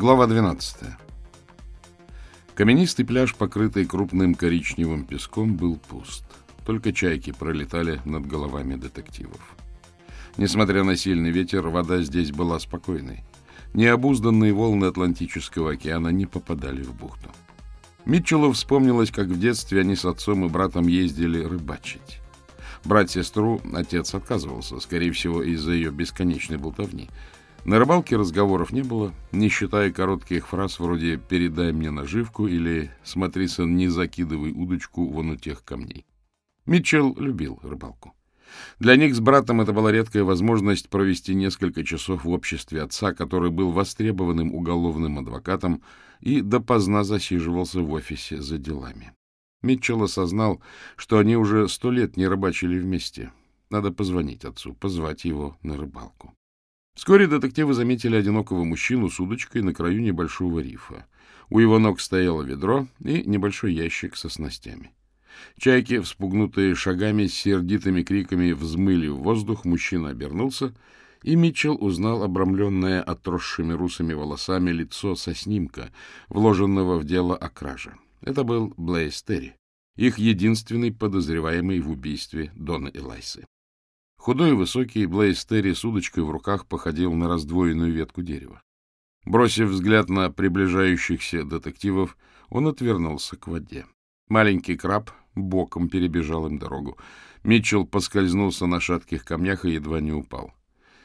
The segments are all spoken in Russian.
Глава 12. Каменистый пляж, покрытый крупным коричневым песком, был пуст. Только чайки пролетали над головами детективов. Несмотря на сильный ветер, вода здесь была спокойной. Необузданные волны Атлантического океана не попадали в бухту. Митчеллу вспомнилось, как в детстве они с отцом и братом ездили рыбачить. Брать сестру отец отказывался, скорее всего, из-за ее бесконечной болтовни. На рыбалке разговоров не было, не считая коротких фраз вроде «передай мне наживку» или «смотри, сын, не закидывай удочку вон у тех камней». Митчелл любил рыбалку. Для них с братом это была редкая возможность провести несколько часов в обществе отца, который был востребованным уголовным адвокатом и допоздна засиживался в офисе за делами. Митчелл осознал, что они уже сто лет не рыбачили вместе. Надо позвонить отцу, позвать его на рыбалку. Вскоре детективы заметили одинокого мужчину с удочкой на краю небольшого рифа. У его ног стояло ведро и небольшой ящик со снастями. Чайки, вспугнутые шагами с сердитыми криками, взмыли в воздух, мужчина обернулся, и Митчелл узнал обрамленное отросшими русыми волосами лицо со снимка, вложенного в дело о краже. Это был Блейз Терри, их единственный подозреваемый в убийстве Дона Элайсы. Худой и высокий Блейз Терри с удочкой в руках походил на раздвоенную ветку дерева. Бросив взгляд на приближающихся детективов, он отвернулся к воде. Маленький краб боком перебежал им дорогу. Митчелл поскользнулся на шатких камнях и едва не упал.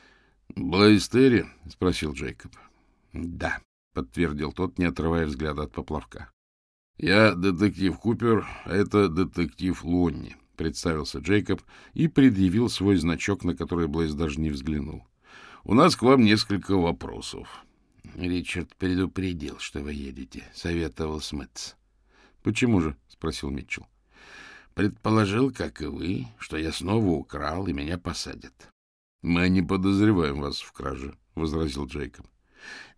— Блейз Терри? — спросил Джейкоб. — Да, — подтвердил тот, не отрывая взгляда от поплавка. «Я детектив Купер, а это детектив Лонни», — представился Джейкоб и предъявил свой значок, на который Блейз даже не взглянул. «У нас к вам несколько вопросов». Ричард предупредил, что вы едете, — советовал Смитс. «Почему же?» — спросил Митчелл. «Предположил, как и вы, что я снова украл, и меня посадят». «Мы не подозреваем вас в краже», — возразил Джейкоб.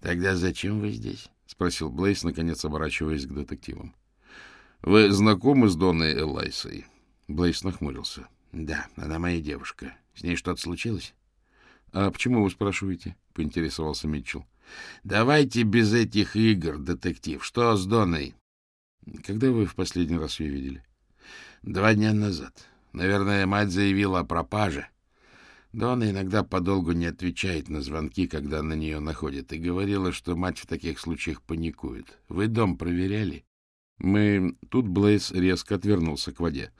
«Тогда зачем вы здесь?» — спросил Блейс, наконец оборачиваясь к детективам. — Вы знакомы с Донной Элайсой? Блейс нахмурился. — Да, она моя девушка. С ней что-то случилось? — А почему вы спрашиваете? — поинтересовался Митчелл. — Давайте без этих игр, детектив. Что с Доной? — Когда вы в последний раз ее видели? — Два дня назад. Наверное, мать заявила о пропаже. Дона иногда подолгу не отвечает на звонки, когда на нее находят, и говорила, что мать в таких случаях паникует. Вы дом проверяли? Мы... Тут Блейз резко отвернулся к воде.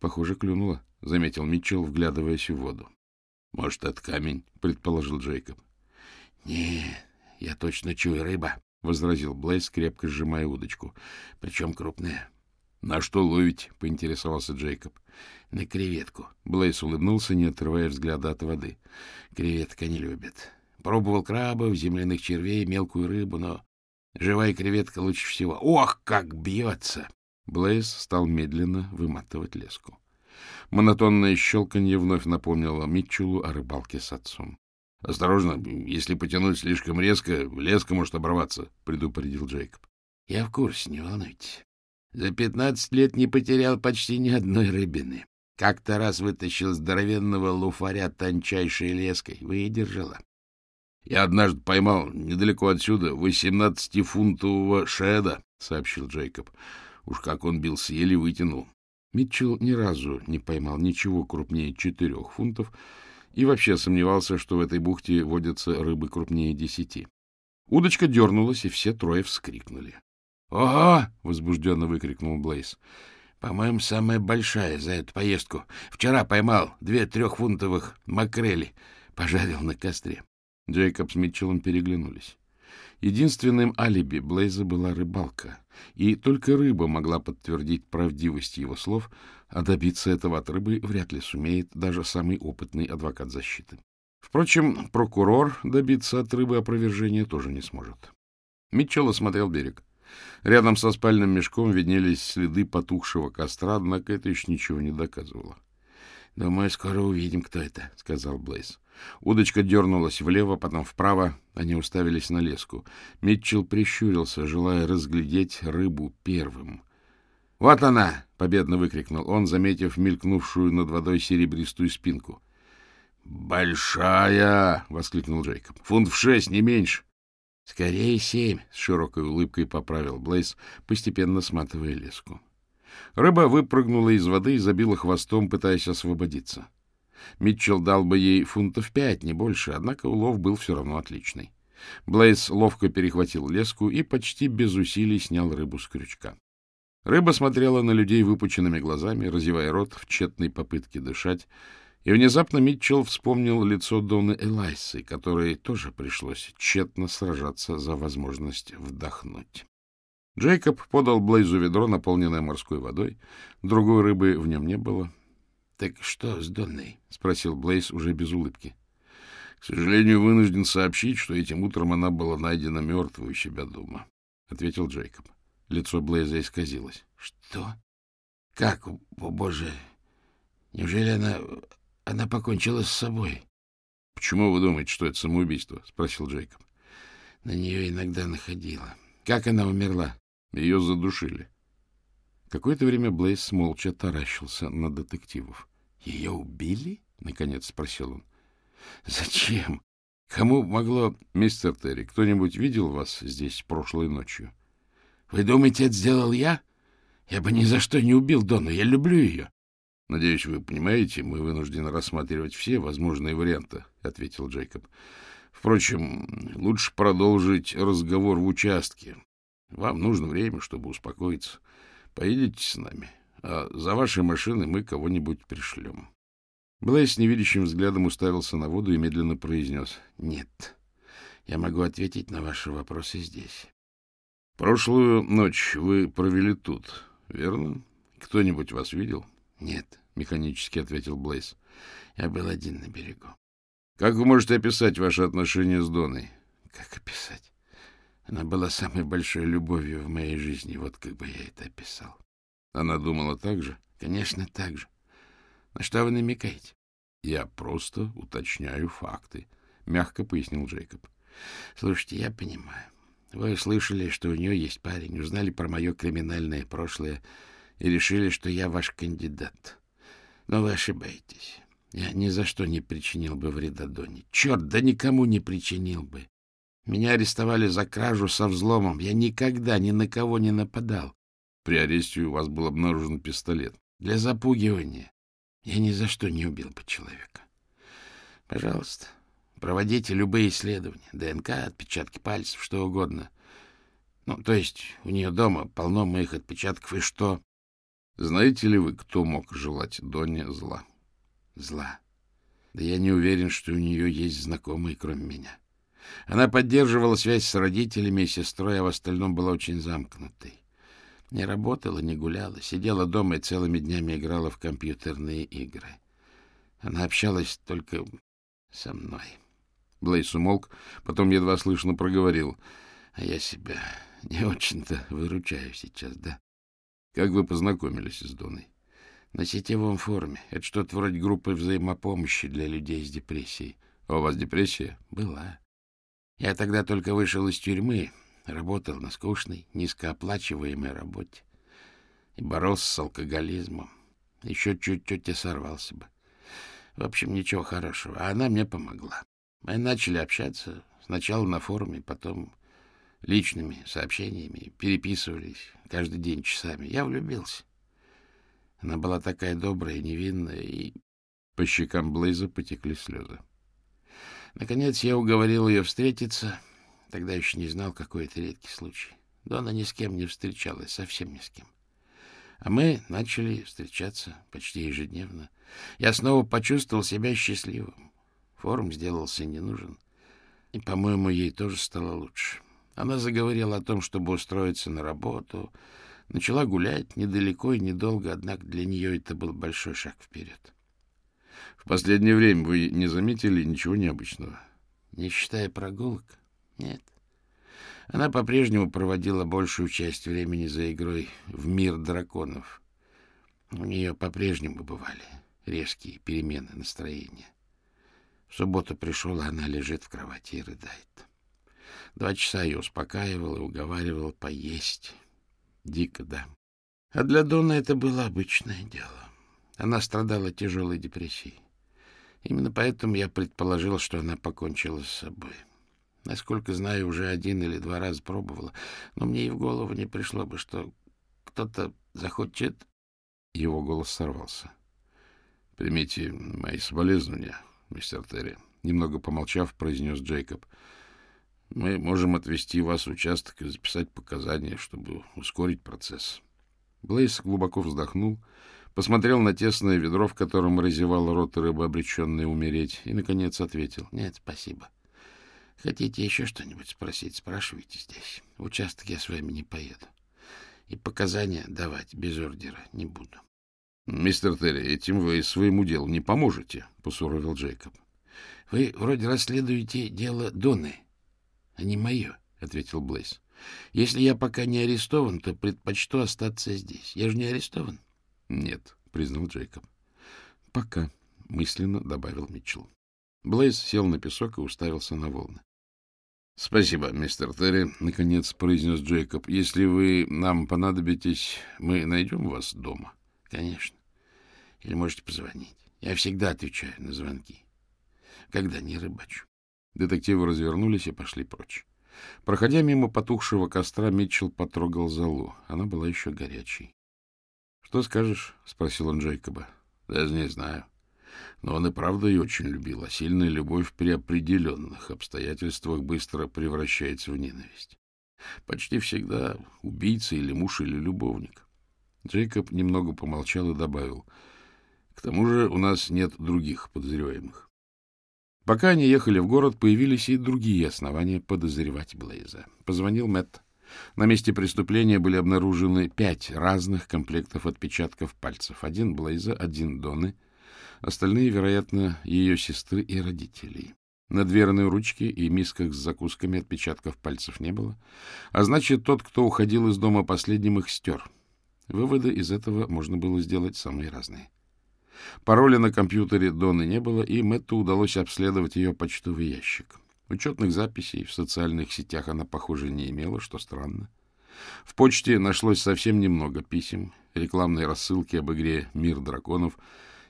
Похоже, клюнуло, — заметил Митчелл, вглядываясь в воду. — Может, это камень, — предположил Джейкоб. — Не, я точно чую рыба, — возразил Блейз, крепко сжимая удочку. — Причем крупная. — На что ловить? — поинтересовался Джейкоб. — На креветку. Блейс улыбнулся, не отрывая взгляда от воды. — Креветка не любит. Пробовал крабов, земляных червей, мелкую рыбу, но живая креветка лучше всего. Ох, как бьется! Блейс стал медленно выматывать леску. Монотонное щелканье вновь напомнило Митчеллу о рыбалке с отцом. — Осторожно, если потянуть слишком резко, леска может оборваться, — предупредил Джейкоб. — Я в курсе, не волнуйтесь. За пятнадцать лет не потерял почти ни одной рыбины. Как-то раз вытащил здоровенного луфаря тончайшей леской. Выдержала. Я однажды поймал недалеко отсюда восемнадцатифунтового шеда, — сообщил Джейкоб. Уж как он бился, еле вытянул. Митчелл ни разу не поймал ничего крупнее четырех фунтов и вообще сомневался, что в этой бухте водятся рыбы крупнее десяти. Удочка дернулась, и все трое вскрикнули. «Ого!» — возбужденно выкрикнул Блейз. «По-моему, самая большая за эту поездку. Вчера поймал две трехфунтовых макрели, пожарил на костре». Джейкоб с Митчеллом переглянулись. Единственным алиби Блейза была рыбалка, и только рыба могла подтвердить правдивость его слов, а добиться этого от рыбы вряд ли сумеет даже самый опытный адвокат защиты. Впрочем, прокурор добиться от рыбы опровержения тоже не сможет. Митчелл осмотрел берег. Рядом со спальным мешком виднелись следы потухшего костра, однако это еще ничего не доказывало. — Думаю, скоро увидим, кто это, — сказал Блейз. Удочка дернулась влево, потом вправо. Они уставились на леску. Митчелл прищурился, желая разглядеть рыбу первым. — Вот она! — победно выкрикнул он, заметив мелькнувшую над водой серебристую спинку. — Большая! — воскликнул Джейкоб. — Фунт в шесть, не меньше. Скорее семь, — с широкой улыбкой поправил Блейз, постепенно сматывая леску. Рыба выпрыгнула из воды и забила хвостом, пытаясь освободиться. Митчелл дал бы ей фунтов пять, не больше, однако улов был все равно отличный. Блейз ловко перехватил леску и почти без усилий снял рыбу с крючка. Рыба смотрела на людей выпученными глазами, разевая рот в тщетной попытке дышать, и внезапно Митчелл вспомнил лицо Доны Элайсы, которой тоже пришлось тщетно сражаться за возможность вдохнуть. Джейкоб подал Блейзу ведро, наполненное морской водой. Другой рыбы в нем не было. — Так что с Донной? — спросил Блейз уже без улыбки. — К сожалению, вынужден сообщить, что этим утром она была найдена мертвой у себя дома, — ответил Джейкоб. Лицо Блейза исказилось. — Что? Как? О, боже! Неужели она... она покончила с собой? — Почему вы думаете, что это самоубийство? — спросил Джейкоб. — На нее иногда находила. Как она умерла? Ее задушили. Какое-то время Блейз молча таращился на детективов. — Ее убили? — наконец спросил он. — Зачем? Кому могло... — Мистер Терри, кто-нибудь видел вас здесь прошлой ночью? — Вы думаете, это сделал я? Я бы ни за что не убил Дону, я люблю ее. — Надеюсь, вы понимаете, мы вынуждены рассматривать все возможные варианты, — ответил Джейкоб. — Впрочем, лучше продолжить разговор в участке. Вам нужно время, чтобы успокоиться. Поедете с нами, а за вашей машиной мы кого-нибудь пришлем. Блейс невидящим взглядом уставился на воду и медленно произнес. — Нет, я могу ответить на ваши вопросы здесь. — Прошлую ночь вы провели тут, верно? Кто-нибудь вас видел? — Нет, — механически ответил Блейс. — Я был один на берегу. — Как вы можете описать ваши отношения с Доной? — Как описать? Она была самой большой любовью в моей жизни, вот как бы я это описал. — Она думала так же? — Конечно, так же. На что вы намекаете? — Я просто уточняю факты, — мягко пояснил Джейкоб. — Слушайте, я понимаю. Вы слышали, что у нее есть парень, узнали про мое криминальное прошлое и решили, что я ваш кандидат. Но вы ошибаетесь. Я ни за что не причинил бы вреда Доне. Черт, да никому не причинил бы. Меня арестовали за кражу со взломом. Я никогда ни на кого не нападал. При аресте у вас был обнаружен пистолет. Для запугивания. Я ни за что не убил бы человека. Пожалуйста, проводите любые исследования. ДНК, отпечатки пальцев, что угодно. Ну, то есть у нее дома полно моих отпечатков, и что? Знаете ли вы, кто мог желать Донне зла? Зла? Да я не уверен, что у нее есть знакомые, кроме меня. Она поддерживала связь с родителями и сестрой, а в остальном была очень замкнутой. Не работала, не гуляла, сидела дома и целыми днями играла в компьютерные игры. Она общалась только со мной. Блейс умолк, потом едва слышно проговорил. А я себя не очень-то выручаю сейчас, да? Как вы познакомились с Доной? На сетевом форуме. Это что-то вроде группы взаимопомощи для людей с депрессией. А у вас депрессия? Была. Я тогда только вышел из тюрьмы, работал на скучной, низкооплачиваемой работе и боролся с алкоголизмом. Еще чуть-чуть и сорвался бы. В общем, ничего хорошего. А она мне помогла. Мы начали общаться сначала на форуме, потом личными сообщениями, переписывались каждый день часами. Я влюбился. Она была такая добрая невинная, и... По щекам Блейза потекли слезы. Наконец я уговорил ее встретиться. Тогда еще не знал, какой это редкий случай. Дона ни с кем не встречалась, совсем ни с кем. А мы начали встречаться почти ежедневно. Я снова почувствовал себя счастливым. Форум сделался не нужен. И, по-моему, ей тоже стало лучше. Она заговорила о том, чтобы устроиться на работу. Начала гулять недалеко и недолго, однако для нее это был большой шаг вперед. В последнее время вы не заметили ничего необычного? Не считая прогулок? Нет. Она по-прежнему проводила большую часть времени за игрой в мир драконов. У нее по-прежнему бывали резкие перемены настроения. В субботу пришел, а она лежит в кровати и рыдает. Два часа ее успокаивал и уговаривал поесть. Дико, да. А для Дона это было обычное дело. Она страдала тяжелой депрессией. Именно поэтому я предположил, что она покончила с собой. Насколько знаю, уже один или два раза пробовала, но мне и в голову не пришло бы, что кто-то захочет... Его голос сорвался. — Примите мои соболезнования, мистер Терри. Немного помолчав, произнес Джейкоб. — Мы можем отвезти вас в участок и записать показания, чтобы ускорить процесс. Блейс глубоко вздохнул, посмотрел на тесное ведро, в котором разевал рот рыба, обреченная умереть, и, наконец, ответил. — Нет, спасибо. Хотите еще что-нибудь спросить, спрашивайте здесь. В участок я с вами не поеду. И показания давать без ордера не буду. — Мистер Терри, этим вы своему делу не поможете, — посуровил Джейкоб. — Вы вроде расследуете дело Доны, а не мое, — ответил Блейс. — Если я пока не арестован, то предпочту остаться здесь. Я же не арестован. — Нет, — признал Джейкоб. — Пока, — мысленно добавил Митчелл. Блейз сел на песок и уставился на волны. — Спасибо, мистер Терри, — наконец произнес Джейкоб. — Если вы нам понадобитесь, мы найдем вас дома. — Конечно. Или можете позвонить. Я всегда отвечаю на звонки, когда не рыбачу. Детективы развернулись и пошли прочь. Проходя мимо потухшего костра, Митчелл потрогал залу. Она была еще горячей. — Что скажешь? — спросил он Джейкоба. — Даже не знаю. — но он и правда ее очень любил, а сильная любовь при определенных обстоятельствах быстро превращается в ненависть. Почти всегда убийца или муж, или любовник. Джейкоб немного помолчал и добавил, «К тому же у нас нет других подозреваемых». Пока они ехали в город, появились и другие основания подозревать Блейза. Позвонил Мэтт. На месте преступления были обнаружены пять разных комплектов отпечатков пальцев. Один Блейза, один Доны — Остальные, вероятно, ее сестры и родителей. На дверной ручке и мисках с закусками отпечатков пальцев не было, а значит, тот, кто уходил из дома последним, их стер. Выводы из этого можно было сделать самые разные. Пароля на компьютере Доны не было, и Мэтту удалось обследовать ее почтовый ящик. Учетных записей в социальных сетях она, похоже, не имела, что странно. В почте нашлось совсем немного писем, рекламной рассылки об игре «Мир драконов»,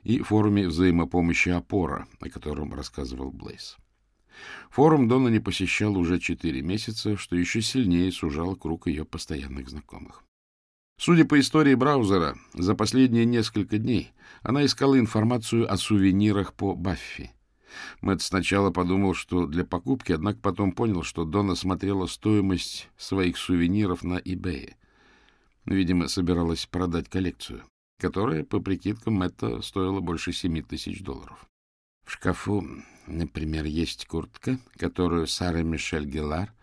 и форуме взаимопомощи «Опора», о котором рассказывал Блейз. Форум Дона не посещал уже четыре месяца, что еще сильнее сужал круг ее постоянных знакомых. Судя по истории браузера, за последние несколько дней она искала информацию о сувенирах по Баффи. Мэтт сначала подумал, что для покупки, однако потом понял, что Дона смотрела стоимость своих сувениров на eBay. Видимо, собиралась продать коллекцию которая, по прикидкам Мэтта, стоила больше семи тысяч долларов. В шкафу, например, есть куртка, которую Сара Мишель Гелар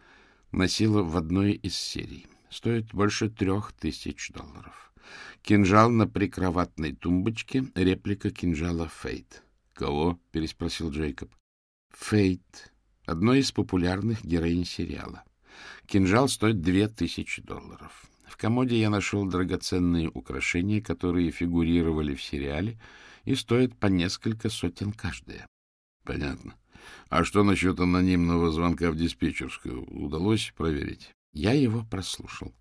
носила в одной из серий. Стоит больше трех тысяч долларов. Кинжал на прикроватной тумбочке, реплика кинжала Фейт. «Кого?» — переспросил Джейкоб. «Фейт. Одной из популярных героинь сериала. Кинжал стоит две тысячи долларов. В комоде я нашел драгоценные украшения, которые фигурировали в сериале и стоят по несколько сотен каждое. — Понятно. А что насчет анонимного звонка в диспетчерскую? Удалось проверить? Я его прослушал.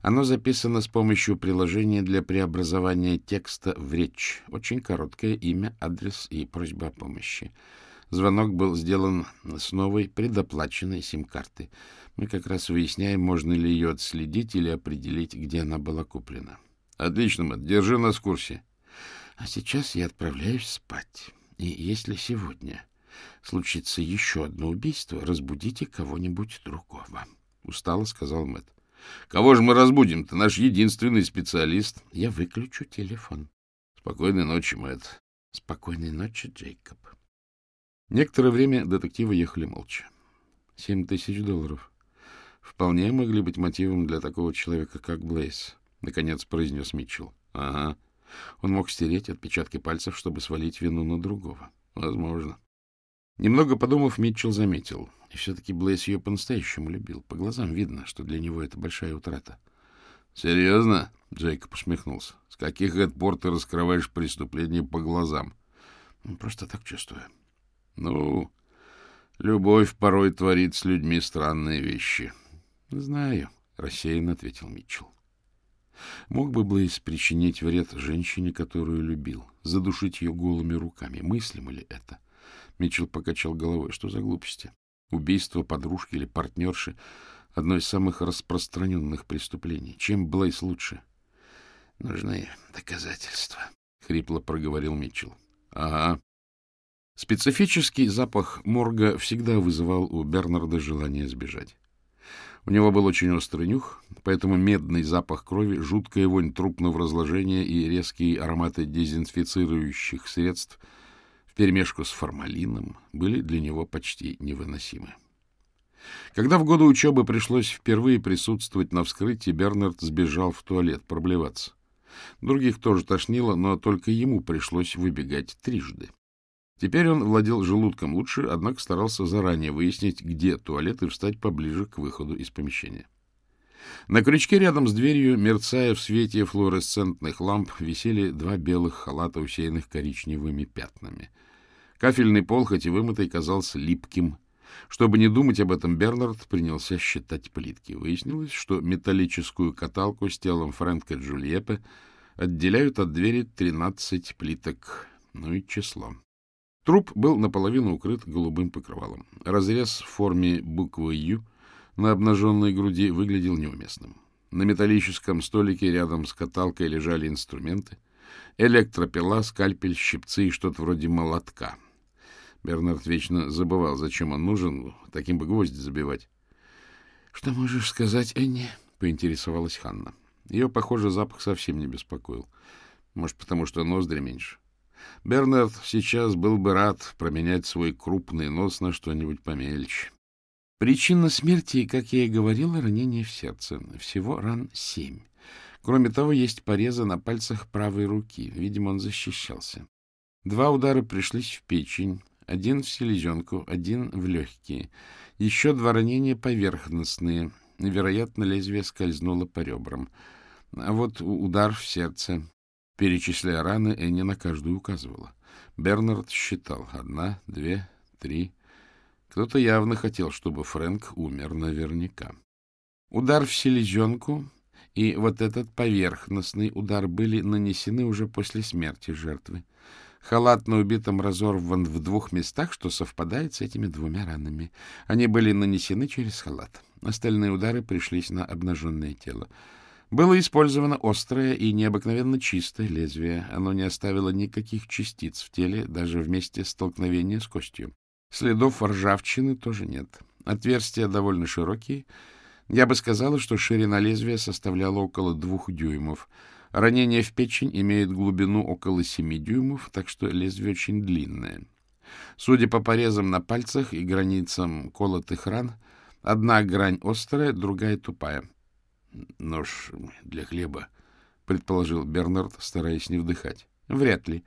Оно записано с помощью приложения для преобразования текста в речь. Очень короткое имя, адрес и просьба о помощи. Звонок был сделан с новой предоплаченной сим-карты. Мы как раз выясняем, можно ли ее отследить или определить, где она была куплена. — Отлично, Мэтт, держи нас в курсе. — А сейчас я отправляюсь спать. И если сегодня случится еще одно убийство, разбудите кого-нибудь другого. — устало сказал Мэтт. — Кого же мы разбудим? Ты наш единственный специалист. — Я выключу телефон. — Спокойной ночи, Мэтт. — Спокойной ночи, Джейкоб. Некоторое время детективы ехали молча. Семь тысяч долларов. Вполне могли быть мотивом для такого человека, как Блейз, — наконец произнес Митчелл. — Ага. Он мог стереть отпечатки пальцев, чтобы свалить вину на другого. Возможно. Немного подумав, Митчелл заметил. И все-таки Блейз ее по-настоящему любил. По глазам видно, что для него это большая утрата. — Серьезно? — Джейкоб усмехнулся. — С каких это пор ты раскрываешь преступление по глазам? — Просто так чувствую. Ну, любовь порой творит с людьми странные вещи. — Знаю, — рассеянно ответил Митчелл. Мог бы Блейз причинить вред женщине, которую любил, задушить ее голыми руками. Мыслимо ли это? Митчелл покачал головой. Что за глупости? Убийство подружки или партнерши — одно из самых распространенных преступлений. Чем Блейс лучше? — Нужны доказательства, — хрипло проговорил Митчелл. — Ага. Специфический запах морга всегда вызывал у Бернарда желание сбежать. У него был очень острый нюх, поэтому медный запах крови, жуткая вонь трупного разложения и резкие ароматы дезинфицирующих средств вперемешку с формалином были для него почти невыносимы. Когда в годы учебы пришлось впервые присутствовать на вскрытии, Бернард сбежал в туалет проблеваться. Других тоже тошнило, но только ему пришлось выбегать трижды. Теперь он владел желудком лучше, однако старался заранее выяснить, где туалет, и встать поближе к выходу из помещения. На крючке рядом с дверью, мерцая в свете флуоресцентных ламп, висели два белых халата, усеянных коричневыми пятнами. Кафельный пол, хоть и вымытый, казался липким. Чтобы не думать об этом, Бернард принялся считать плитки. Выяснилось, что металлическую каталку с телом Фрэнка Джульеппе отделяют от двери 13 плиток, ну и число. Труп был наполовину укрыт голубым покрывалом. Разрез в форме буквы «Ю» на обнаженной груди выглядел неуместным. На металлическом столике рядом с каталкой лежали инструменты. Электропила, скальпель, щипцы и что-то вроде молотка. Бернард вечно забывал, зачем он нужен, таким бы гвозди забивать. — Что можешь сказать, Энни? — поинтересовалась Ханна. Ее, похоже, запах совсем не беспокоил. Может, потому что ноздри меньше. Бернард сейчас был бы рад променять свой крупный нос на что-нибудь помельче. Причина смерти, как я и говорила, ранение в сердце. Всего ран семь. Кроме того, есть порезы на пальцах правой руки. Видимо, он защищался. Два удара пришлись в печень, один в селезенку, один в легкие. Еще два ранения поверхностные. Вероятно, лезвие скользнуло по ребрам. А вот удар в сердце. Перечисляя раны, Энни на каждую указывала. Бернард считал. Одна, две, три. Кто-то явно хотел, чтобы Фрэнк умер наверняка. Удар в селезенку и вот этот поверхностный удар были нанесены уже после смерти жертвы. Халат на убитом разорван в двух местах, что совпадает с этими двумя ранами. Они были нанесены через халат. Остальные удары пришлись на обнаженное тело. Было использовано острое и необыкновенно чистое лезвие. Оно не оставило никаких частиц в теле, даже в месте столкновения с костью. Следов ржавчины тоже нет. Отверстия довольно широкие. Я бы сказала, что ширина лезвия составляла около двух дюймов. Ранение в печень имеет глубину около семи дюймов, так что лезвие очень длинное. Судя по порезам на пальцах и границам колотых ран, одна грань острая, другая тупая. — Нож для хлеба, — предположил Бернард, стараясь не вдыхать. — Вряд ли.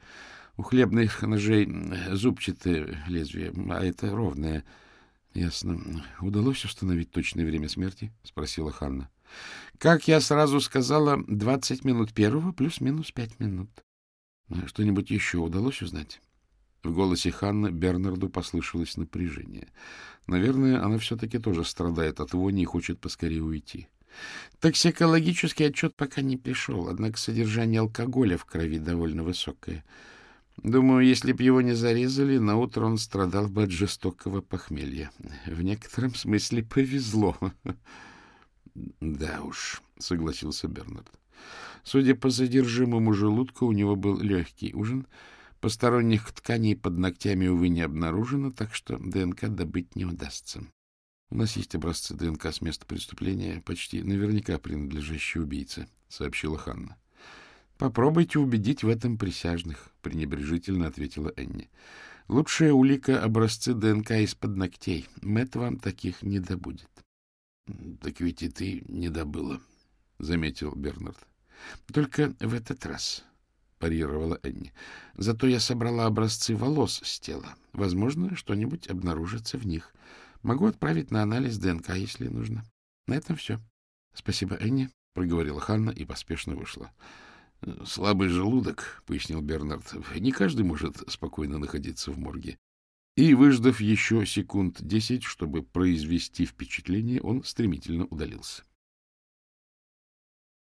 У хлебных ножей зубчатое лезвие, а это ровное. — Ясно. Удалось установить точное время смерти? — спросила Ханна. — Как я сразу сказала, двадцать минут первого плюс-минус пять минут. — Что-нибудь еще удалось узнать? В голосе Ханны Бернарду послышалось напряжение. Наверное, она все-таки тоже страдает от вони и хочет поскорее уйти. — Токсикологический отчет пока не пришел, однако содержание алкоголя в крови довольно высокое. Думаю, если б его не зарезали, на утро он страдал бы от жестокого похмелья. В некотором смысле повезло. — Да уж, — согласился Бернард. Судя по задержимому желудку, у него был легкий ужин. Посторонних тканей под ногтями, увы, не обнаружено, так что ДНК добыть не удастся. У нас есть образцы ДНК с места преступления, почти наверняка принадлежащие убийце, — сообщила Ханна. — Попробуйте убедить в этом присяжных, — пренебрежительно ответила Энни. — Лучшая улика — образцы ДНК из-под ногтей. Мэтт вам таких не добудет. — Так ведь и ты не добыла, — заметил Бернард. — Только в этот раз, — парировала Энни. — Зато я собрала образцы волос с тела. Возможно, что-нибудь обнаружится в них. — Могу отправить на анализ ДНК, если нужно. На этом все. — Спасибо, Энни, — проговорила Ханна и поспешно вышла. — Слабый желудок, — пояснил Бернард. — Не каждый может спокойно находиться в морге. И, выждав еще секунд десять, чтобы произвести впечатление, он стремительно удалился.